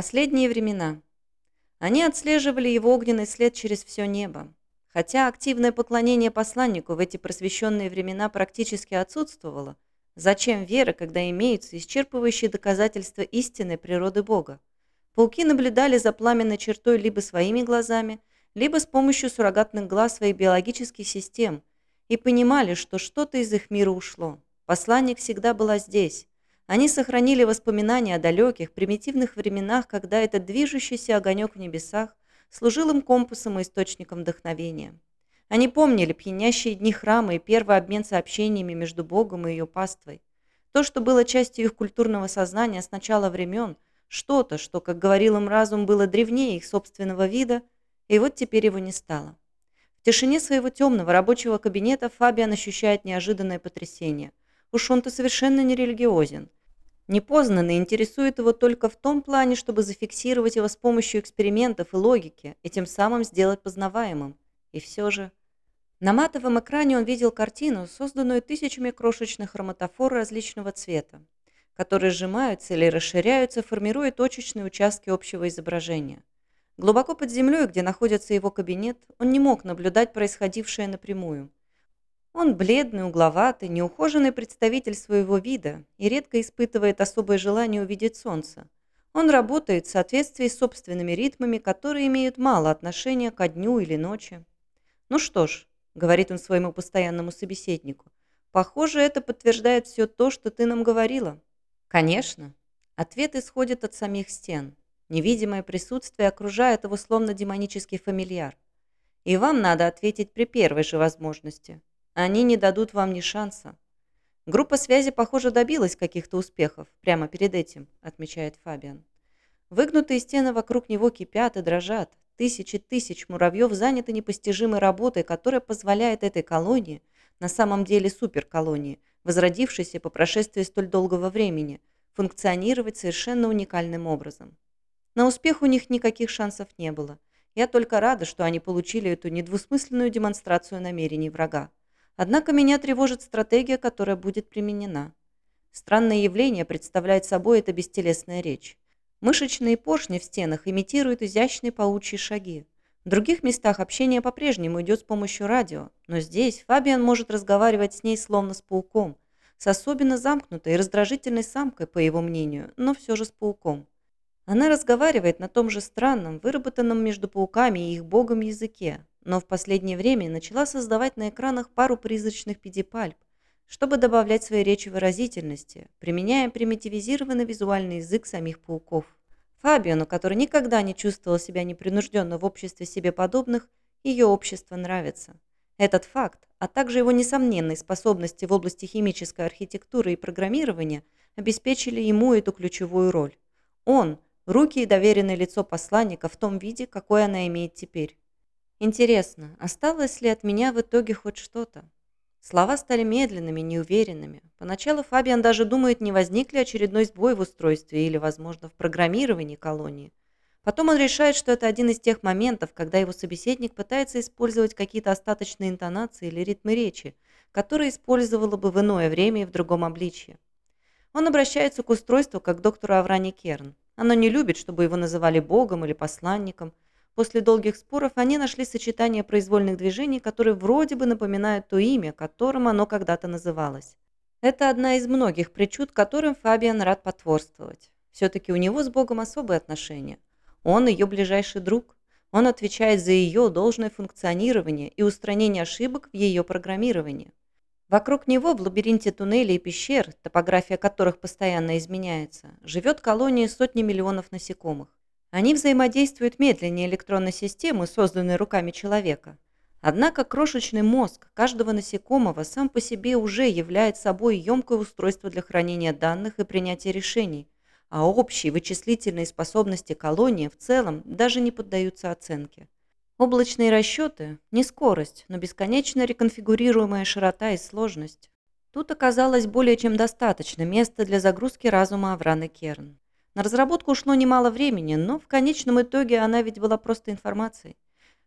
Последние времена. Они отслеживали его огненный след через все небо. Хотя активное поклонение посланнику в эти просвещенные времена практически отсутствовало, зачем вера, когда имеются исчерпывающие доказательства истинной природы Бога? Пауки наблюдали за пламенной чертой либо своими глазами, либо с помощью суррогатных глаз своих биологических систем и понимали, что что-то из их мира ушло. Посланник всегда была здесь, они сохранили воспоминания о далеких, примитивных временах, когда этот движущийся огонек в небесах служил им компасом и источником вдохновения. Они помнили пьянящие дни храма и первый обмен сообщениями между Богом и ее паствой. То, что было частью их культурного сознания с начала времен, что-то, что, как говорил им разум, было древнее их собственного вида, и вот теперь его не стало. В тишине своего темного рабочего кабинета Фабиан ощущает неожиданное потрясение. Уж он-то совершенно не религиозен. Непознанный интересует его только в том плане, чтобы зафиксировать его с помощью экспериментов и логики и тем самым сделать познаваемым. И все же... На матовом экране он видел картину, созданную тысячами крошечных хроматофор различного цвета, которые сжимаются или расширяются, формируя точечные участки общего изображения. Глубоко под землей, где находится его кабинет, он не мог наблюдать происходившее напрямую – он бледный, угловатый, неухоженный представитель своего вида и редко испытывает особое желание увидеть солнце. Он работает в соответствии с собственными ритмами, которые имеют мало отношения ко дню или ночи. «Ну что ж», — говорит он своему постоянному собеседнику, «похоже, это подтверждает все то, что ты нам говорила». «Конечно». Ответ исходит от самих стен. Невидимое присутствие окружает его словно демонический фамильяр. И вам надо ответить при первой же возможности. Они не дадут вам ни шанса. Группа связи, похоже, добилась каких-то успехов прямо перед этим, отмечает Фабиан. Выгнутые стены вокруг него кипят и дрожат. Тысячи тысяч муравьев заняты непостижимой работой, которая позволяет этой колонии, на самом деле суперколонии, возродившейся по прошествии столь долгого времени, функционировать совершенно уникальным образом. На успех у них никаких шансов не было. Я только рада, что они получили эту недвусмысленную демонстрацию намерений врага. Однако меня тревожит стратегия, которая будет применена. Странное явление представляет собой эта бестелесная речь. Мышечные поршни в стенах имитируют изящные паучьи шаги. В других местах общение по-прежнему идет с помощью радио, но здесь Фабиан может разговаривать с ней словно с пауком, с особенно замкнутой и раздражительной самкой, по его мнению, но все же с пауком. Она разговаривает на том же странном, выработанном между пауками и их богом языке, но в последнее время начала создавать на экранах пару призрачных педипальп, чтобы добавлять своей речи выразительности, применяя примитивизированный визуальный язык самих пауков. Фабиону, который никогда не чувствовал себя непринужденно в обществе себе подобных, ее общество нравится. Этот факт, а также его несомненные способности в области химической архитектуры и программирования обеспечили ему эту ключевую роль. Он – руки и доверенное лицо посланника в том виде, какой она имеет теперь. Интересно, осталось ли от меня в итоге хоть что-то? Слова стали медленными, неуверенными. Поначалу Фабиан даже думает, не возник ли очередной сбой в устройстве или, возможно, в программировании колонии. Потом он решает, что это один из тех моментов, когда его собеседник пытается использовать какие-то остаточные интонации или ритмы речи, которые использовало бы в иное время и в другом обличье. Он обращается к устройству как к доктору Авране Керн. Оно не любит, чтобы его называли богом или посланником – После долгих споров они нашли сочетание произвольных движений, которые вроде бы напоминают то имя, которым оно когда-то называлось. Это одна из многих причуд, которым Фабиан рад потворствовать. Все-таки у него с Богом особые отношения. Он ее ближайший друг. Он отвечает за ее должное функционирование и устранение ошибок в ее программировании. Вокруг него в лабиринте туннелей и пещер, топография которых постоянно изменяется, живет колония сотни миллионов насекомых. Они взаимодействуют медленнее электронной системы, созданной руками человека. Однако крошечный мозг каждого насекомого сам по себе уже является собой емкое устройство для хранения данных и принятия решений, а общие вычислительные способности колонии в целом даже не поддаются оценке. Облачные расчеты – не скорость, но бесконечно реконфигурируемая широта и сложность. Тут оказалось более чем достаточно места для загрузки разума Авраны Керн. На разработку ушло немало времени, но в конечном итоге она ведь была просто информацией.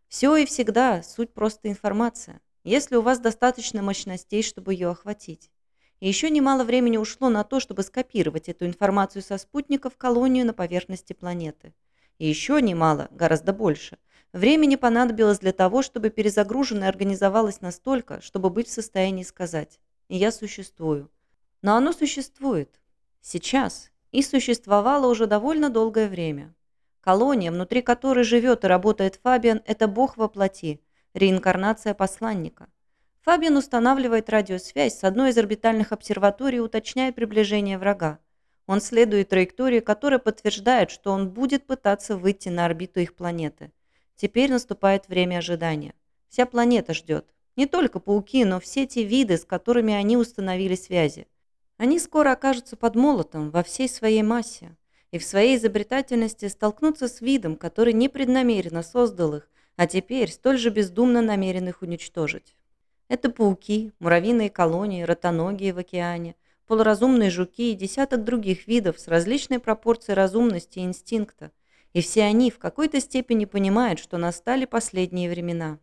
Все и всегда суть просто информация, если у вас достаточно мощностей, чтобы ее охватить. И еще немало времени ушло на то, чтобы скопировать эту информацию со спутников в колонию на поверхности планеты. И еще немало, гораздо больше, времени понадобилось для того, чтобы перезагруженное организовалось настолько, чтобы быть в состоянии сказать «И я существую». Но оно существует. Сейчас. И существовало уже довольно долгое время. Колония, внутри которой живет и работает Фабиан, это бог во плоти, реинкарнация посланника. Фабиан устанавливает радиосвязь с одной из орбитальных обсерваторий и уточняет приближение врага. Он следует траектории, которая подтверждает, что он будет пытаться выйти на орбиту их планеты. Теперь наступает время ожидания. Вся планета ждет. Не только пауки, но все те виды, с которыми они установили связи. Они скоро окажутся под молотом во всей своей массе и в своей изобретательности столкнутся с видом, который непреднамеренно создал их, а теперь столь же бездумно намерен их уничтожить. Это пауки, муравьиные колонии, ротоногие в океане, полуразумные жуки и десяток других видов с различной пропорцией разумности и инстинкта. И все они в какой-то степени понимают, что настали последние времена.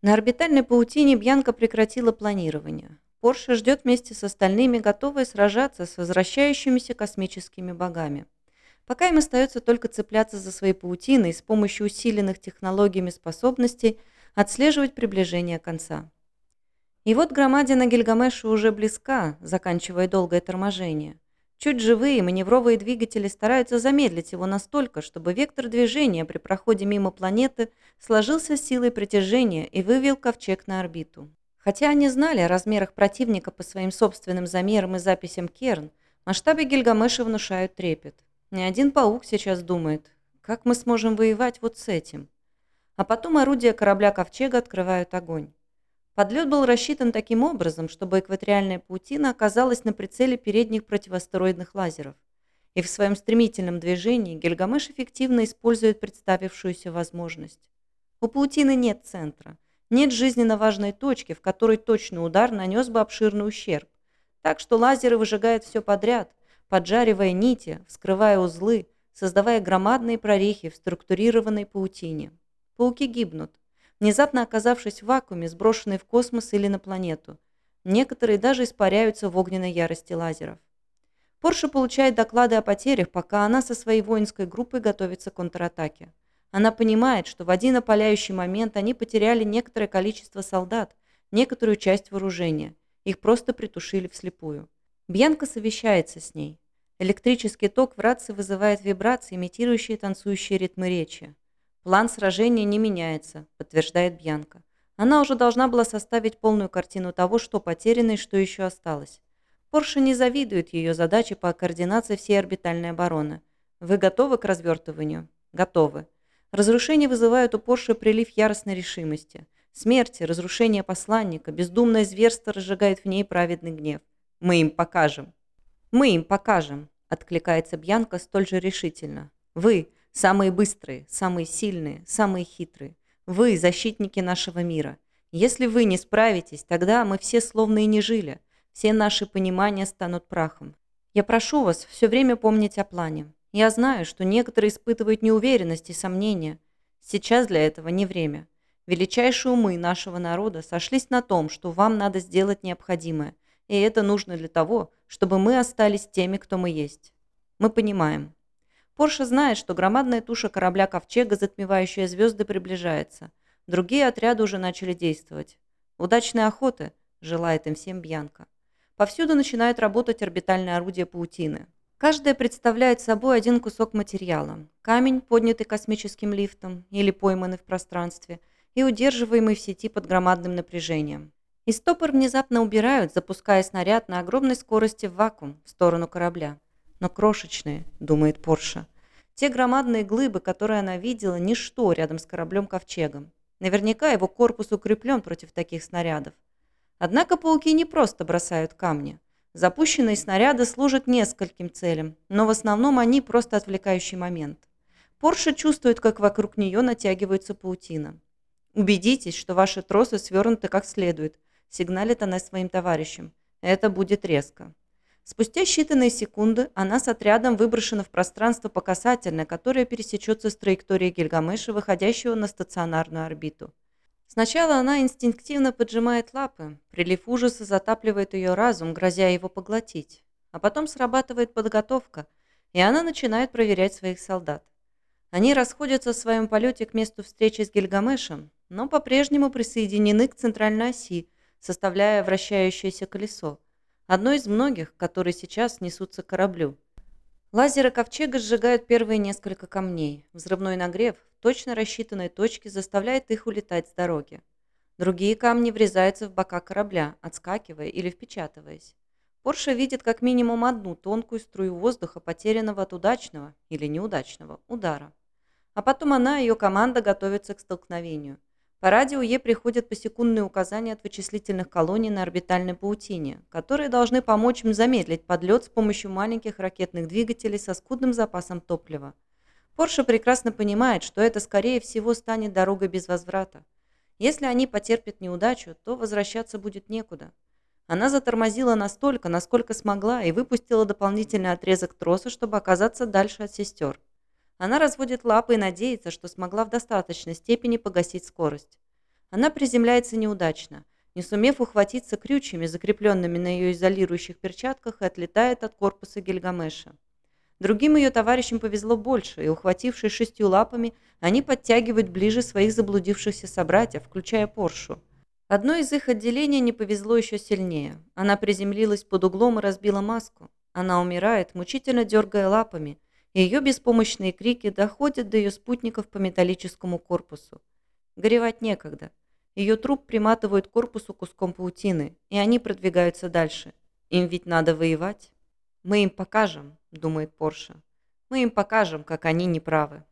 На орбитальной паутине Бьянка прекратила планирование. Порше ждет вместе с остальными, готовая сражаться с возвращающимися космическими богами. Пока им остается только цепляться за свои паутины и с помощью усиленных технологиями способностей отслеживать приближение конца. И вот громадина Гильгамеша уже близка, заканчивая долгое торможение. Чуть живые маневровые двигатели стараются замедлить его настолько, чтобы вектор движения при проходе мимо планеты сложился с силой притяжения и вывел ковчег на орбиту. Хотя они знали о размерах противника по своим собственным замерам и записям Керн, масштабы Гильгамеша внушают трепет. Ни один паук сейчас думает, как мы сможем воевать вот с этим. А потом орудия корабля Ковчега открывают огонь. Подлет был рассчитан таким образом, чтобы экваториальная паутина оказалась на прицеле передних противостероидных лазеров. И в своем стремительном движении Гильгамеш эффективно использует представившуюся возможность. У паутины нет центра, нет жизненно важной точки, в которой точный удар нанес бы обширный ущерб. Так что лазеры выжигают все подряд, поджаривая нити, вскрывая узлы, создавая громадные прорехи в структурированной паутине. Пауки гибнут, внезапно оказавшись в вакууме, сброшенные в космос или на планету. Некоторые даже испаряются в огненной ярости лазеров. Порше получает доклады о потерях, пока она со своей воинской группой готовится к контратаке. Она понимает, что в один опаляющий момент они потеряли некоторое количество солдат, некоторую часть вооружения. Их просто притушили вслепую. Бьянка совещается с ней. Электрический ток в рации вызывает вибрации, имитирующие танцующие ритмы речи. «План сражения не меняется», – подтверждает Бьянка. Она уже должна была составить полную картину того, что потеряно и что еще осталось. Порше не завидует ее задаче по координации всей орбитальной обороны. Вы готовы к развертыванию? Готовы. Разрушения вызывают у Порше прилив яростной решимости. Смерти, разрушение посланника, бездумное зверство разжигает в ней праведный гнев. Мы им покажем. Мы им покажем, откликается Бьянка столь же решительно. Вы, Самые быстрые, самые сильные, самые хитрые. Вы – защитники нашего мира. Если вы не справитесь, тогда мы все словно и не жили. Все наши понимания станут прахом. Я прошу вас все время помнить о плане. Я знаю, что некоторые испытывают неуверенность и сомнения. Сейчас для этого не время. Величайшие умы нашего народа сошлись на том, что вам надо сделать необходимое. И это нужно для того, чтобы мы остались теми, кто мы есть. Мы понимаем. Порше знает, что громадная туша корабля «Ковчега», затмевающая звезды, приближается. Другие отряды уже начали действовать. Удачной охоты желает им всем Бьянка. Повсюду начинают работать орбитальные орудия паутины. Каждая представляет собой один кусок материала. Камень, поднятый космическим лифтом или пойманный в пространстве, и удерживаемый в сети под громадным напряжением. И стопор внезапно убирают, запуская снаряд на огромной скорости в вакуум в сторону корабля но крошечные, думает Порша. Те громадные глыбы, которые она видела, ничто рядом с кораблем-ковчегом. Наверняка его корпус укреплен против таких снарядов. Однако пауки не просто бросают камни. Запущенные снаряды служат нескольким целям, но в основном они просто отвлекающий момент. Порша чувствует, как вокруг нее натягивается паутина. «Убедитесь, что ваши тросы свернуты как следует», – сигналит она своим товарищам. «Это будет резко». Спустя считанные секунды она с отрядом выброшена в пространство по касательной, которое пересечется с траекторией Гильгамеша, выходящего на стационарную орбиту. Сначала она инстинктивно поджимает лапы, прилив ужаса затапливает ее разум, грозя его поглотить. А потом срабатывает подготовка, и она начинает проверять своих солдат. Они расходятся в своем полете к месту встречи с Гильгамешем, но по-прежнему присоединены к центральной оси, составляя вращающееся колесо, одно из многих, которые сейчас несутся к кораблю. Лазеры ковчега сжигают первые несколько камней. Взрывной нагрев в точно рассчитанной точке заставляет их улетать с дороги. Другие камни врезаются в бока корабля, отскакивая или впечатываясь. Порше видит как минимум одну тонкую струю воздуха, потерянного от удачного или неудачного удара. А потом она и ее команда готовятся к столкновению. По радио ей приходят посекундные указания от вычислительных колоний на орбитальной паутине, которые должны помочь им замедлить подлет с помощью маленьких ракетных двигателей со скудным запасом топлива. Порше прекрасно понимает, что это, скорее всего, станет дорогой без возврата. Если они потерпят неудачу, то возвращаться будет некуда. Она затормозила настолько, насколько смогла, и выпустила дополнительный отрезок троса, чтобы оказаться дальше от сестер. Она разводит лапы и надеется, что смогла в достаточной степени погасить скорость. Она приземляется неудачно, не сумев ухватиться крючьями, закрепленными на ее изолирующих перчатках, и отлетает от корпуса Гильгамеша. Другим ее товарищам повезло больше, и, ухватившись шестью лапами, они подтягивают ближе своих заблудившихся собратьев, включая Поршу. Одной из их отделений не повезло еще сильнее. Она приземлилась под углом и разбила маску. Она умирает, мучительно дергая лапами, ее беспомощные крики доходят до ее спутников по металлическому корпусу. Горевать некогда. Ее труп приматывают к корпусу куском паутины, и они продвигаются дальше. Им ведь надо воевать. «Мы им покажем», — думает Порша. «Мы им покажем, как они неправы».